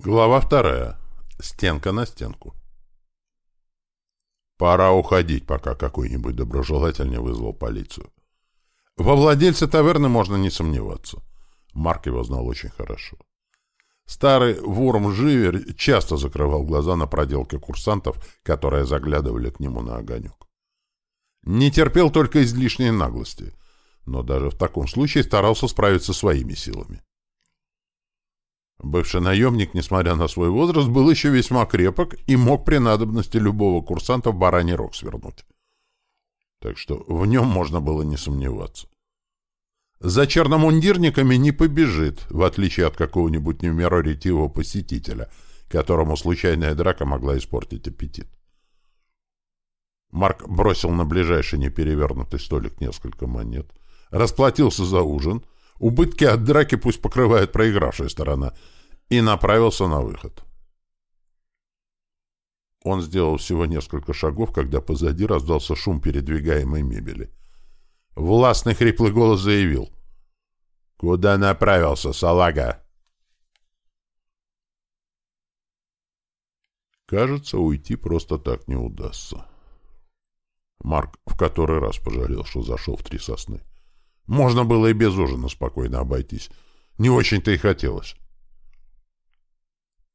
Глава вторая. Стенка на стенку. Пора уходить, пока какой-нибудь доброжелатель не вызвал полицию. Во владельце таверны можно не сомневаться. Марк его знал очень хорошо. Старый ворм-живер часто закрывал глаза на проделки курсантов, которые заглядывали к нему на огонек. Не терпел только излишней наглости, но даже в таком случае старался справиться своими силами. Бывший наемник, несмотря на свой возраст, был еще весьма крепок и мог при надобности любого курсанта в бараний рог свернуть. Так что в нем можно было не сомневаться. За черномундирниками не побежит, в отличие от какого-нибудь не в меру ретивого посетителя, которому случайная драка могла испортить аппетит. Марк бросил на ближайший неперевернутый столик несколько монет, расплатился за ужин — Убытки от драки пусть покрывает проигравшая сторона. И направился на выход. Он сделал всего несколько шагов, когда позади раздался шум передвигаемой мебели. Властный хриплый голос заявил. «Куда направился, салага?» Кажется, уйти просто так не удастся. Марк в который раз пожалел, что зашел в три сосны. Можно было и без ужина спокойно обойтись. Не очень-то и хотелось.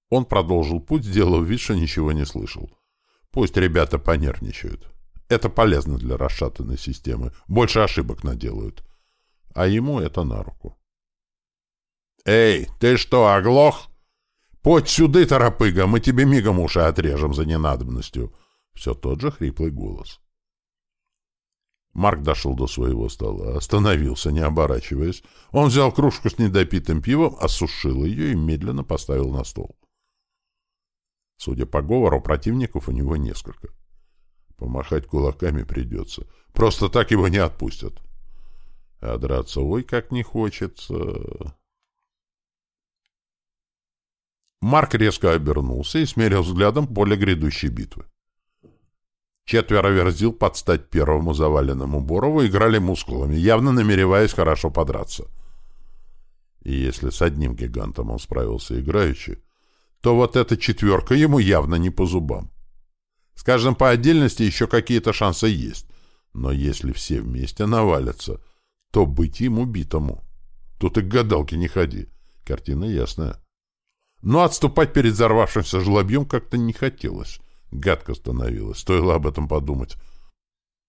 Он продолжил путь, сделав вид, что ничего не слышал. Пусть ребята понервничают. Это полезно для расшатанной системы. Больше ошибок наделают. А ему это на руку. «Эй, ты что, оглох? Подь сюда, торопыга, мы тебе мигом уши отрежем за ненадобностью!» Все тот же хриплый голос. Марк дошел до своего стола, остановился, не оборачиваясь. Он взял кружку с недопитым пивом, осушил ее и медленно поставил на стол. Судя по говору, противников у него несколько. Помахать кулаками придется. Просто так его не отпустят. А драться ой как не хочется. Марк резко обернулся и смерил взглядом поле грядущей битвы. Четверо верзил под стать первому заваленному Борову играли мускулами, явно намереваясь хорошо подраться. И если с одним гигантом он справился играючи, то вот эта четверка ему явно не по зубам. Скажем, по отдельности еще какие-то шансы есть, но если все вместе навалятся, то быть им убитому. Тут и к гадалке не ходи. Картина ясная. Но отступать перед взорвавшимся жлобьем как-то не хотелось. Гадко становилось. Стоило об этом подумать.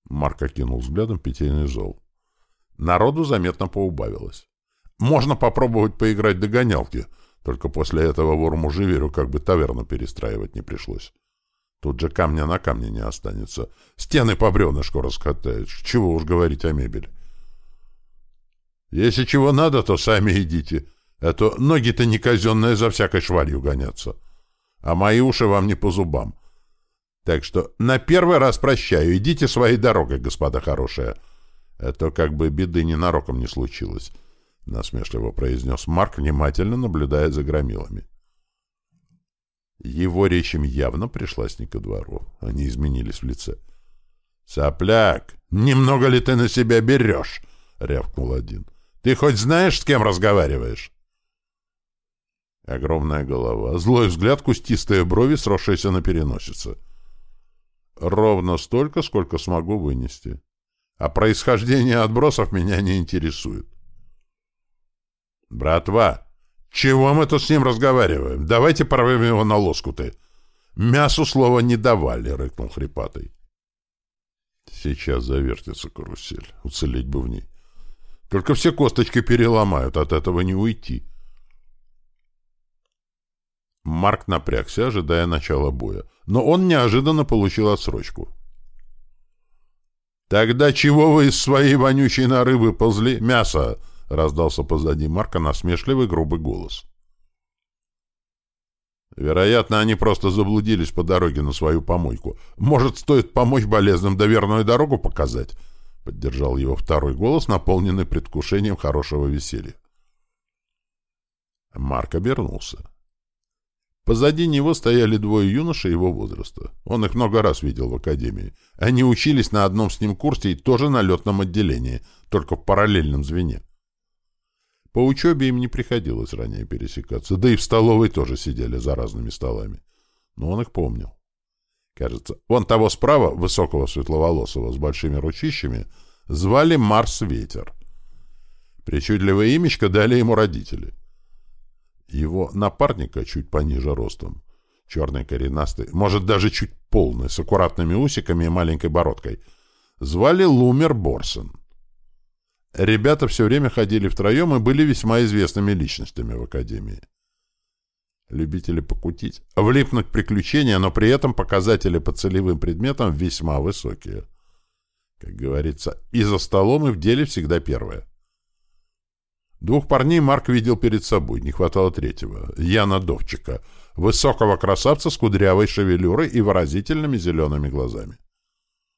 Марк окинул взглядом питейный зал. Народу заметно поубавилось. Можно попробовать поиграть догонялки, только после этого ворму-живеру как бы таверну перестраивать не пришлось. Тут же камня на камне не останется. Стены по бревнышку раскатают. Чего уж говорить о мебели. Если чего надо, то сами идите. А то ноги-то не казенные за всякой швалью гонятся. А мои уши вам не по зубам. Так что на первый раз прощаю. Идите своей дорогой, господа хорошие. Это как бы беды ненароком не случилось, — насмешливо произнес Марк, внимательно наблюдая за громилами. Его речь им явно пришлась не ко двору. Они изменились в лице. — Сопляк, немного ли ты на себя берешь? — рявкнул один. — Ты хоть знаешь, с кем разговариваешь? Огромная голова, злой взгляд, кустистые брови, сросшиеся на переносице. — Ровно столько, сколько смогу вынести. А происхождение отбросов меня не интересует. «Братва, чего мы тут с ним разговариваем? Давайте порвем его на лоскуты». «Мясу слова не давали», — рыкнул хрипатый. «Сейчас завертится карусель. Уцелеть бы в ней. Только все косточки переломают, от этого не уйти». Марк напрягся, ожидая начала боя, но он неожиданно получил отсрочку. «Тогда чего вы из своей вонючей норы выползли? Мясо!» — раздался позади Марка насмешливый грубый голос. «Вероятно, они просто заблудились по дороге на свою помойку. Может, стоит помочь болезным да дорогу показать?» — поддержал его второй голос, наполненный предвкушением хорошего веселья. Марк обернулся. Позади него стояли двое юношей его возраста. Он их много раз видел в академии. Они учились на одном с ним курсе и тоже на летном отделении, только в параллельном звене. По учебе им не приходилось ранее пересекаться, да и в столовой тоже сидели за разными столами. Но он их помнил. Кажется, вон того справа, высокого светловолосого с большими ручищами, звали Марс Ветер. Причудливое имечко дали ему родители. Его напарника, чуть пониже ростом, черный коренастый, может, даже чуть полный, с аккуратными усиками и маленькой бородкой, звали Лумер Борсон. Ребята все время ходили втроем и были весьма известными личностями в Академии. Любители покутить, влипнуть в приключения, но при этом показатели по целевым предметам весьма высокие. Как говорится, и за столом, и в деле всегда первое. Двух парней Марк видел перед собой, не хватало третьего. Яна Довчика, высокого красавца с кудрявой шевелюрой и выразительными зелеными глазами.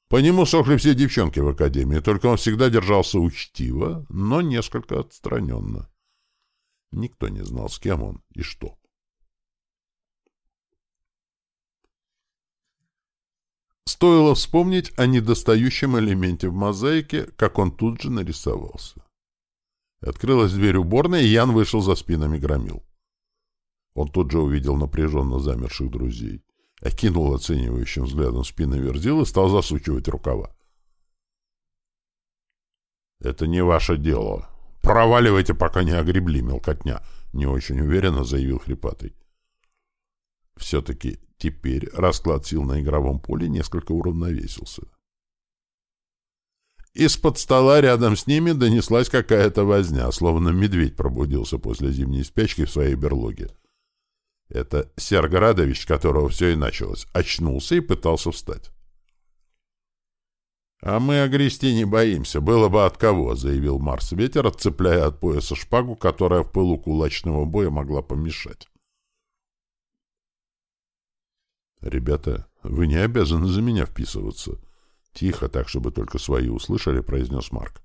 По нему сохли все девчонки в академии, только он всегда держался учтиво, но несколько отстраненно. Никто не знал, с кем он и что. Стоило вспомнить о недостающем элементе в мозаике, как он тут же нарисовался. Открылась дверь уборной, и Ян вышел за спинами громил. Он тут же увидел напряженно замерших друзей, окинул оценивающим взглядом спины Верзил и стал засучивать рукава. «Это не ваше дело. Проваливайте, пока не огребли, мелкотня», — не очень уверенно заявил Хрипатый. Все-таки теперь расклад сил на игровом поле несколько уравновесился. Из-под стола рядом с ними донеслась какая-то возня, словно медведь пробудился после зимней спячки в своей берлоге. Это Серградович, которого все и началось, очнулся и пытался встать. «А мы огрести не боимся, было бы от кого», — заявил Марс Ветер, отцепляя от пояса шпагу, которая в пылу кулачного боя могла помешать. «Ребята, вы не обязаны за меня вписываться», Тихо, так, чтобы только свои услышали, произнес Марк.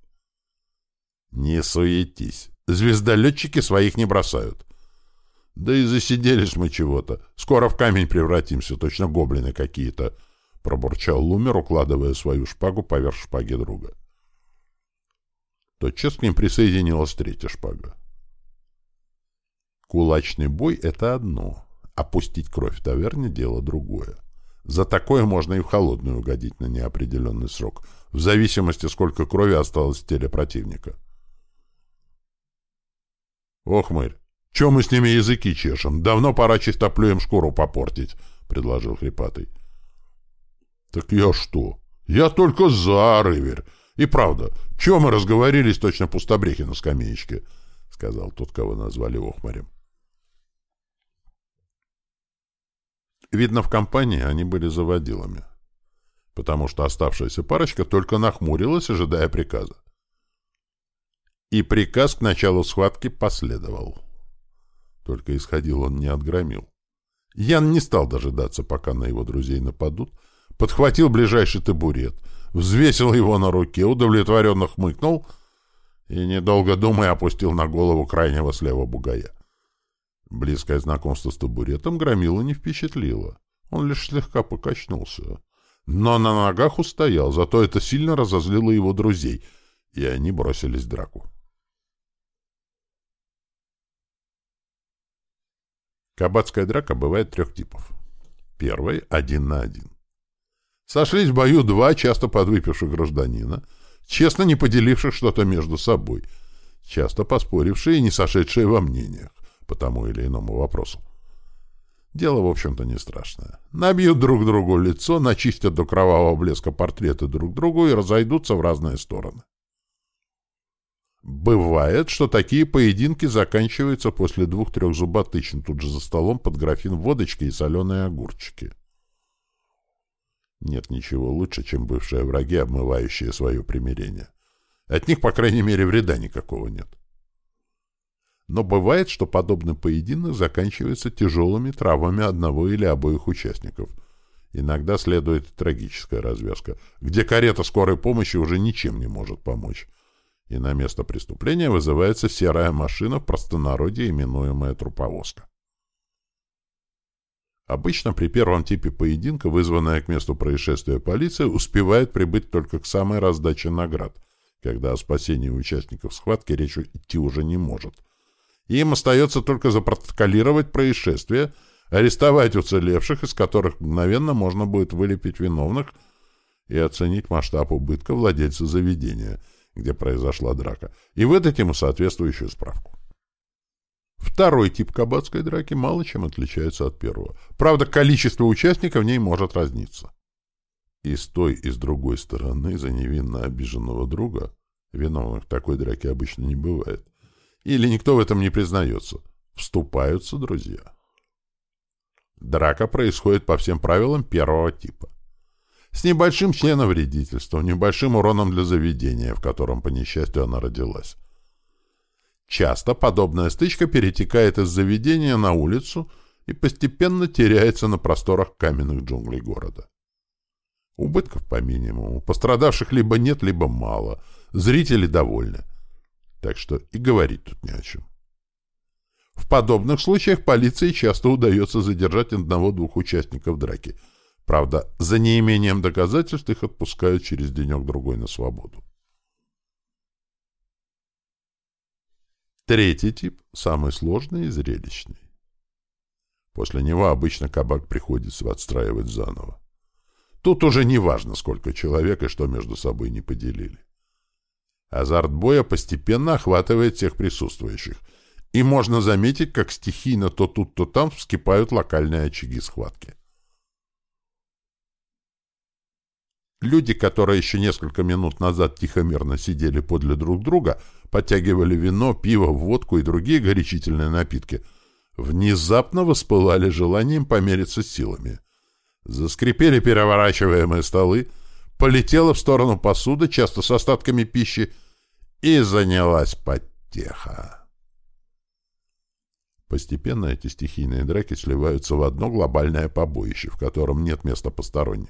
Не суетись. Звездолетчики своих не бросают. Да и засиделись мы чего-то. Скоро в камень превратимся, точно гоблины какие-то, пробурчал Лумер, укладывая свою шпагу поверх шпаги друга. Тотчас к ним присоединилась третья шпага. Кулачный бой — это одно, а пустить кровь в таверне — дело другое. За такое можно и в холодную угодить на неопределенный срок, в зависимости, сколько крови осталось в теле противника. «Ох, мэрь, чем мы с ними языки чешем? Давно пора чистоплюем шкуру попортить», — предложил Хрипатый. «Так я что? Я только за, Рывер. И правда, чего мы разговорились точно пустобрехи на скамеечке?» — сказал тот, кого назвали Охмарем. Видно, в компании они были заводилами, потому что оставшаяся парочка только нахмурилась, ожидая приказа. И приказ к началу схватки последовал. Только исходил он не от громил. Ян не стал дожидаться, пока на его друзей нападут, подхватил ближайший табурет, взвесил его на руке, удовлетворенно хмыкнул и, недолго думая, опустил на голову крайнего слева бугая. Близкое знакомство с табуретом Громила не впечатлило. Он лишь слегка покачнулся. Но на ногах устоял, зато это сильно разозлило его друзей, и они бросились в драку. Кабацкая драка бывает трех типов. Первый — один на один. Сошлись в бою два часто подвыпивших гражданина, честно не поделивших что-то между собой, часто поспорившие и не сошедшие во мнениях по тому или иному вопросу. Дело, в общем-то, не страшное. Набьют друг другу лицо, начистят до кровавого блеска портреты друг другу и разойдутся в разные стороны. Бывает, что такие поединки заканчиваются после двух-трех зуботычин тут же за столом под графин водочки и соленые огурчики. Нет ничего лучше, чем бывшие враги, обмывающие свое примирение. От них, по крайней мере, вреда никакого нет. Но бывает, что подобный поединок заканчивается тяжелыми травмами одного или обоих участников. Иногда следует трагическая развязка, где карета скорой помощи уже ничем не может помочь. И на место преступления вызывается серая машина, в простонародье именуемая труповозка. Обычно при первом типе поединка, вызванная к месту происшествия полиция, успевает прибыть только к самой раздаче наград, когда о спасении участников схватки речь идти уже не может. Им остается только запротоколировать происшествие, арестовать уцелевших, из которых мгновенно можно будет вылепить виновных и оценить масштаб убытка владельца заведения, где произошла драка, и выдать ему соответствующую справку. Второй тип кабацкой драки мало чем отличается от первого. Правда, количество участников в ней может разниться. И с той, и с другой стороны за невинно обиженного друга виновных в такой драке обычно не бывает. Или никто в этом не признается. Вступаются друзья. Драка происходит по всем правилам первого типа. С небольшим членовредительством, небольшим уроном для заведения, в котором, по несчастью, она родилась. Часто подобная стычка перетекает из заведения на улицу и постепенно теряется на просторах каменных джунглей города. Убытков по минимуму, пострадавших либо нет, либо мало, зрители довольны. Так что и говорить тут не о чем. В подобных случаях полиции часто удается задержать одного-двух участников драки. Правда, за неимением доказательств их отпускают через денек-другой на свободу. Третий тип — самый сложный и зрелищный. После него обычно кабак приходится отстраивать заново. Тут уже не важно, сколько человек и что между собой не поделили. Азарт боя постепенно охватывает всех присутствующих, и можно заметить, как стихийно то тут, то там вскипают локальные очаги схватки. Люди, которые еще несколько минут назад тихо-мирно сидели подле друг друга, подтягивали вино, пиво, водку и другие горячительные напитки, внезапно воспылали желанием помериться силами. Заскрипели переворачиваемые столы, полетела в сторону посуда, часто с остатками пищи, и занялась потеха. Постепенно эти стихийные драки сливаются в одно глобальное побоище, в котором нет места посторонним.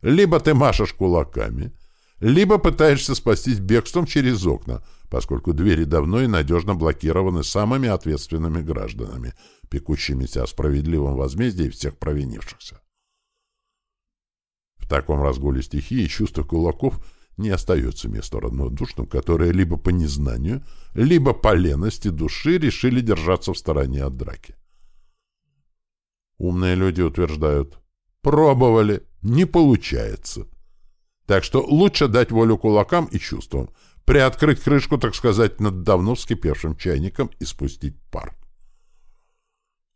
Либо ты машешь кулаками, либо пытаешься спастись бегством через окна, поскольку двери давно и надежно блокированы самыми ответственными гражданами, пекущимися о справедливом возмездии всех провинившихся. В таком разгуле стихии чувство кулаков не остается места равнодушным, которые либо по незнанию, либо по лености души решили держаться в стороне от драки. Умные люди утверждают, пробовали, не получается. Так что лучше дать волю кулакам и чувствам, приоткрыть крышку, так сказать, над давно вскипевшим чайником и спустить пар.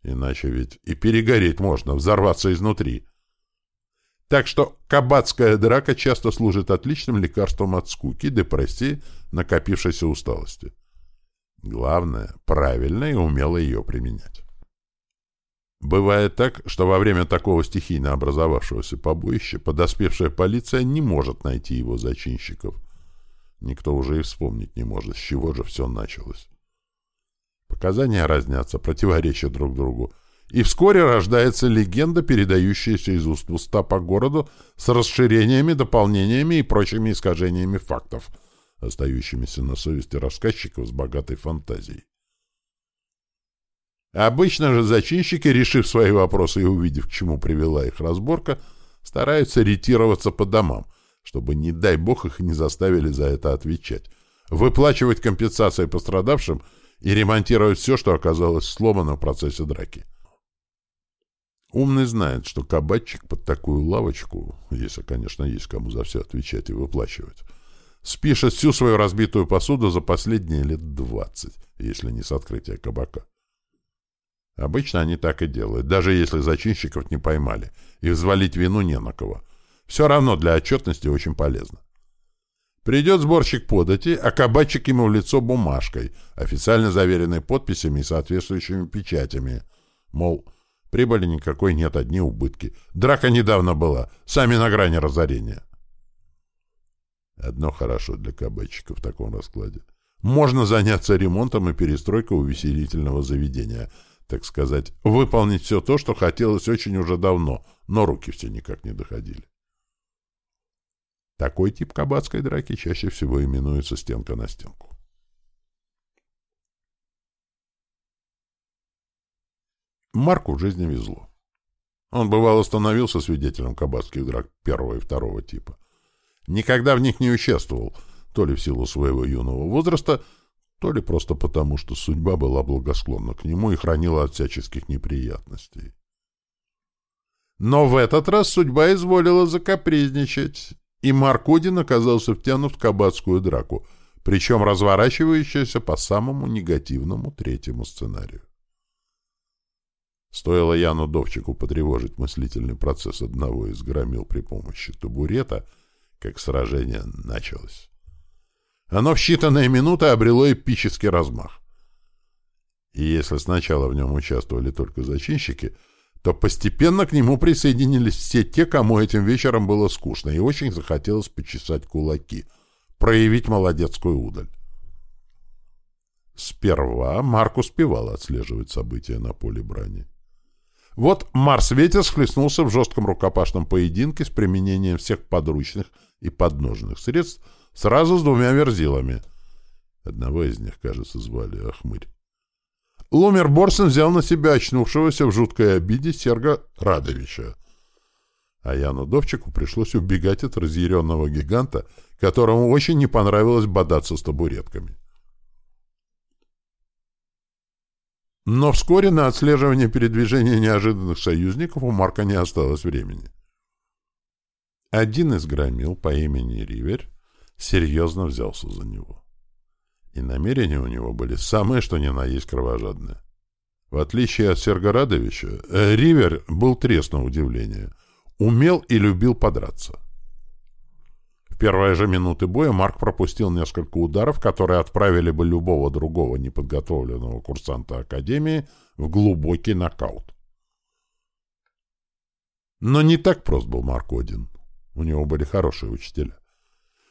Иначе ведь и перегореть можно, взорваться изнутри. Так что кабацкая драка часто служит отличным лекарством от скуки, депрессии, накопившейся усталости. Главное — правильно и умело ее применять. Бывает так, что во время такого стихийно образовавшегося побоища подоспевшая полиция не может найти его зачинщиков. Никто уже и вспомнить не может, с чего же все началось. Показания разнятся, противоречат друг другу, и вскоре рождается легенда, передающаяся из уст в уста по городу с расширениями, дополнениями и прочими искажениями фактов, остающимися на совести рассказчиков с богатой фантазией. Обычно же зачинщики, решив свои вопросы и увидев, к чему привела их разборка, стараются ретироваться по домам, чтобы, не дай бог, их не заставили за это отвечать, выплачивать компенсации пострадавшим и ремонтировать все, что оказалось сломано в процессе драки. Умный знает, что кабачик под такую лавочку, если, конечно, есть кому за все отвечать и выплачивать, спишет всю свою разбитую посуду за последние лет двадцать, если не с открытия кабака. Обычно они так и делают, даже если зачинщиков не поймали, и взвалить вину не на кого. Все равно для отчетности очень полезно. Придет сборщик подати, а кабачик ему в лицо бумажкой, официально заверенной подписями и соответствующими печатями. Мол, прибыли никакой нет, одни убытки. Драка недавно была, сами на грани разорения. Одно хорошо для кабачика в таком раскладе. Можно заняться ремонтом и перестройкой увеселительного заведения — так сказать, выполнить все то, что хотелось очень уже давно, но руки все никак не доходили. Такой тип кабацкой драки чаще всего именуется стенка на стенку. Марку в жизни везло. Он бывало становился свидетелем кабацких драк первого и второго типа. Никогда в них не участвовал, то ли в силу своего юного возраста, то ли просто потому, что судьба была благосклонна к нему и хранила от всяческих неприятностей. Но в этот раз судьба изволила закапризничать, и Маркудин оказался втянут в кабацкую драку, причем разворачивающуюся по самому негативному третьему сценарию. Стоило Яну Довчику потревожить мыслительный процесс одного из громил при помощи табурета, как сражение началось. Оно в считанные минуты обрело эпический размах. И если сначала в нем участвовали только зачинщики, то постепенно к нему присоединились все те, кому этим вечером было скучно и очень захотелось почесать кулаки, проявить молодецкую удаль. Сперва Марк успевал отслеживать события на поле брани. Вот Марс Ветер схлестнулся в жестком рукопашном поединке с применением всех подручных и подножных средств сразу с двумя верзилами. Одного из них, кажется, звали Ахмырь. Лумер Борсен взял на себя очнувшегося в жуткой обиде Серга Радовича. А Яну Довчику пришлось убегать от разъяренного гиганта, которому очень не понравилось бодаться с табуретками. Но вскоре на отслеживание передвижения неожиданных союзников у Марка не осталось времени. Один из громил по имени Ривер серьезно взялся за него. И намерения у него были самые, что ни на есть кровожадные. В отличие от Сергорадовича, э, Ривер был трес на удивление, умел и любил подраться первые же минуты боя Марк пропустил несколько ударов, которые отправили бы любого другого неподготовленного курсанта Академии в глубокий нокаут. Но не так прост был Марк Один. У него были хорошие учителя.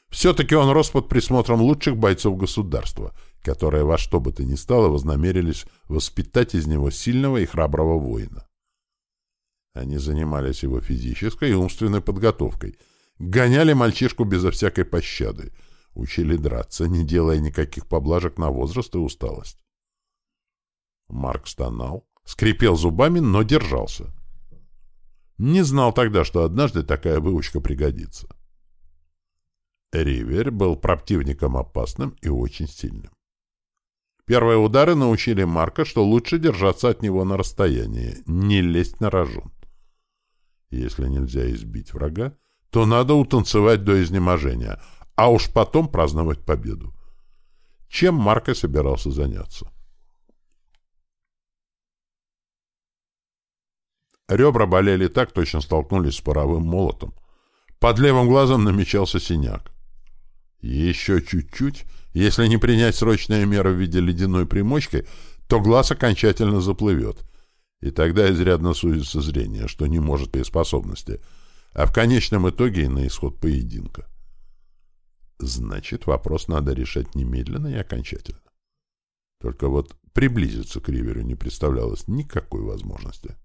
Все-таки он рос под присмотром лучших бойцов государства, которые во что бы то ни стало вознамерились воспитать из него сильного и храброго воина. Они занимались его физической и умственной подготовкой – Гоняли мальчишку безо всякой пощады. Учили драться, не делая никаких поблажек на возраст и усталость. Марк стонал, скрипел зубами, но держался. Не знал тогда, что однажды такая выучка пригодится. Ривер был противником опасным и очень сильным. Первые удары научили Марка, что лучше держаться от него на расстоянии, не лезть на рожон. Если нельзя избить врага, то надо утанцевать до изнеможения, а уж потом праздновать победу. Чем Марко собирался заняться? Ребра болели так, точно столкнулись с паровым молотом. Под левым глазом намечался синяк. Еще чуть-чуть, если не принять срочные меры в виде ледяной примочки, то глаз окончательно заплывет, и тогда изрядно сузится зрение, что не может при способности — а в конечном итоге и на исход поединка. Значит, вопрос надо решать немедленно и окончательно. Только вот приблизиться к Риверу не представлялось никакой возможности.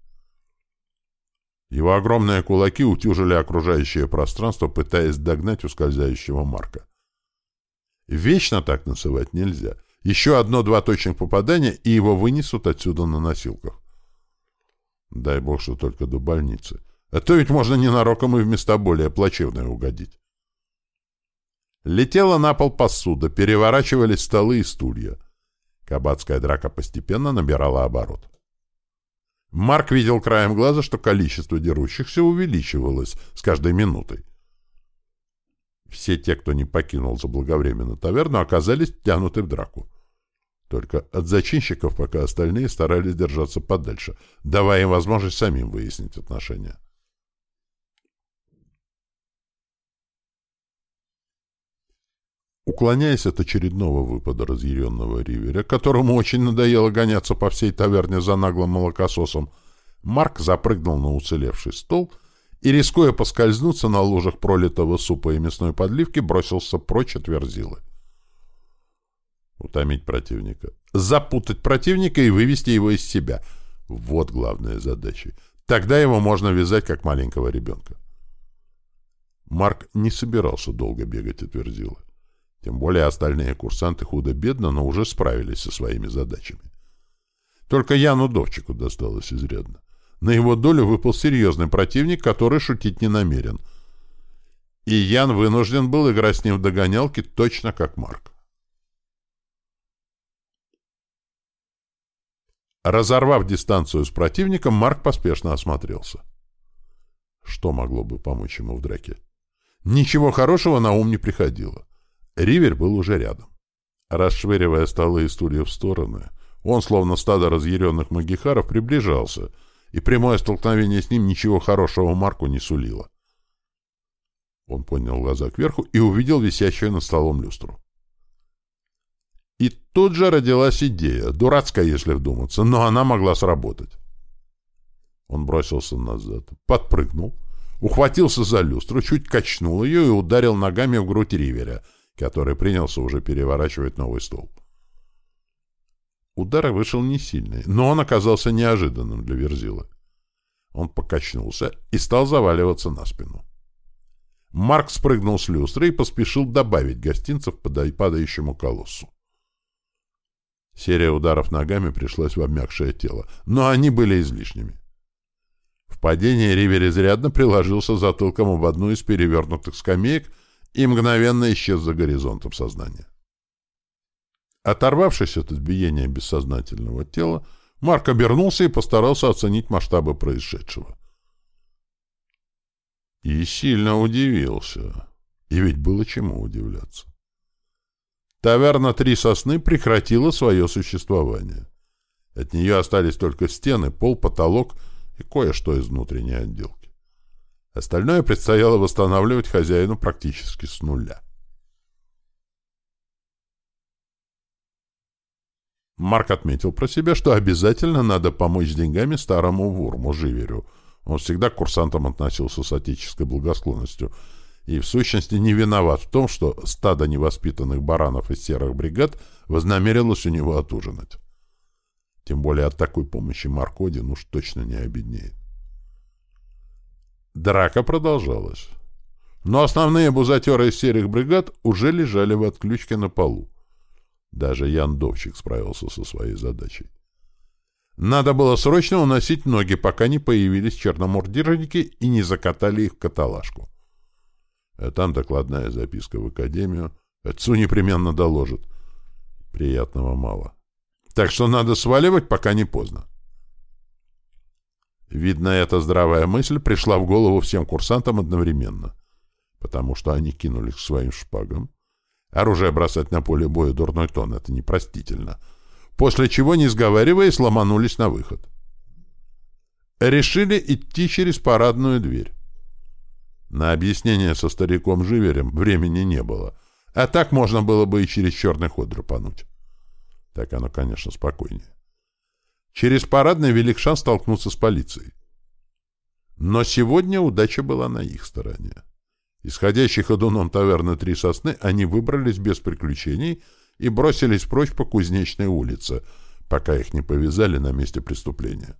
Его огромные кулаки утюжили окружающее пространство, пытаясь догнать ускользающего Марка. Вечно так насывать нельзя. Еще одно-два точных попадания, и его вынесут отсюда на носилках. Дай бог, что только до больницы. А то ведь можно ненароком и в места более плачевные угодить. Летела на пол посуда, переворачивались столы и стулья. Кабацкая драка постепенно набирала оборот. Марк видел краем глаза, что количество дерущихся увеличивалось с каждой минутой. Все те, кто не покинул заблаговременно таверну, оказались тянуты в драку. Только от зачинщиков пока остальные старались держаться подальше, давая им возможность самим выяснить отношения. Уклоняясь от очередного выпада разъяренного Ривера, которому очень надоело гоняться по всей таверне за наглым молокососом, Марк запрыгнул на уцелевший стол и, рискуя поскользнуться на лужах пролитого супа и мясной подливки, бросился прочь от верзилы. Утомить противника. Запутать противника и вывести его из себя. Вот главная задача. Тогда его можно вязать, как маленького ребенка. Марк не собирался долго бегать от верзилы. Тем более остальные курсанты худо-бедно, но уже справились со своими задачами. Только Яну Довчику досталось изрядно. На его долю выпал серьезный противник, который шутить не намерен. И Ян вынужден был играть с ним в догонялки точно как Марк. Разорвав дистанцию с противником, Марк поспешно осмотрелся. Что могло бы помочь ему в драке? Ничего хорошего на ум не приходило. Ривер был уже рядом. Расшвыривая столы и стулья в стороны, он, словно стадо разъяренных магихаров, приближался, и прямое столкновение с ним ничего хорошего Марку не сулило. Он поднял глаза кверху и увидел висящую над столом люстру. И тут же родилась идея, дурацкая, если вдуматься, но она могла сработать. Он бросился назад, подпрыгнул, ухватился за люстру, чуть качнул ее и ударил ногами в грудь Риверя, который принялся уже переворачивать новый стол. Удар вышел не сильный, но он оказался неожиданным для Верзила. Он покачнулся и стал заваливаться на спину. Марк спрыгнул с люстры и поспешил добавить гостинцев падающему колоссу. Серия ударов ногами пришлась в обмякшее тело, но они были излишними. В падении Ривер изрядно приложился затылком об одну из перевернутых скамеек и мгновенно исчез за горизонтом сознания. Оторвавшись от избиения бессознательного тела, Марк обернулся и постарался оценить масштабы происшедшего. И сильно удивился. И ведь было чему удивляться. Таверна «Три сосны» прекратила свое существование. От нее остались только стены, пол, потолок и кое-что из внутренней отделки. Остальное предстояло восстанавливать хозяину практически с нуля. Марк отметил про себя, что обязательно надо помочь деньгами старому Вурму Живерю. Он всегда к курсантам относился с отеческой благосклонностью и, в сущности, не виноват в том, что стадо невоспитанных баранов из серых бригад вознамерилось у него отужинать. Тем более от такой помощи Марк Один уж точно не обеднеет. Драка продолжалась. Но основные бузатеры из серых бригад уже лежали в отключке на полу. Даже Ян Довчик справился со своей задачей. Надо было срочно уносить ноги, пока не появились черномордирники и не закатали их в каталажку. А там докладная записка в академию. Отцу непременно доложит. Приятного мало. Так что надо сваливать, пока не поздно. Видно, эта здравая мысль пришла в голову всем курсантам одновременно, потому что они кинулись к своим шпагам, Оружие бросать на поле боя дурной тон — это непростительно. После чего, не сговариваясь, ломанулись на выход. Решили идти через парадную дверь. На объяснение со стариком Живерем времени не было, а так можно было бы и через черный ход драпануть. Так оно, конечно, спокойнее. Через парадный велик шанс столкнуться с полицией. Но сегодня удача была на их стороне. Исходящий ходуном таверны «Три сосны» они выбрались без приключений и бросились прочь по Кузнечной улице, пока их не повязали на месте преступления.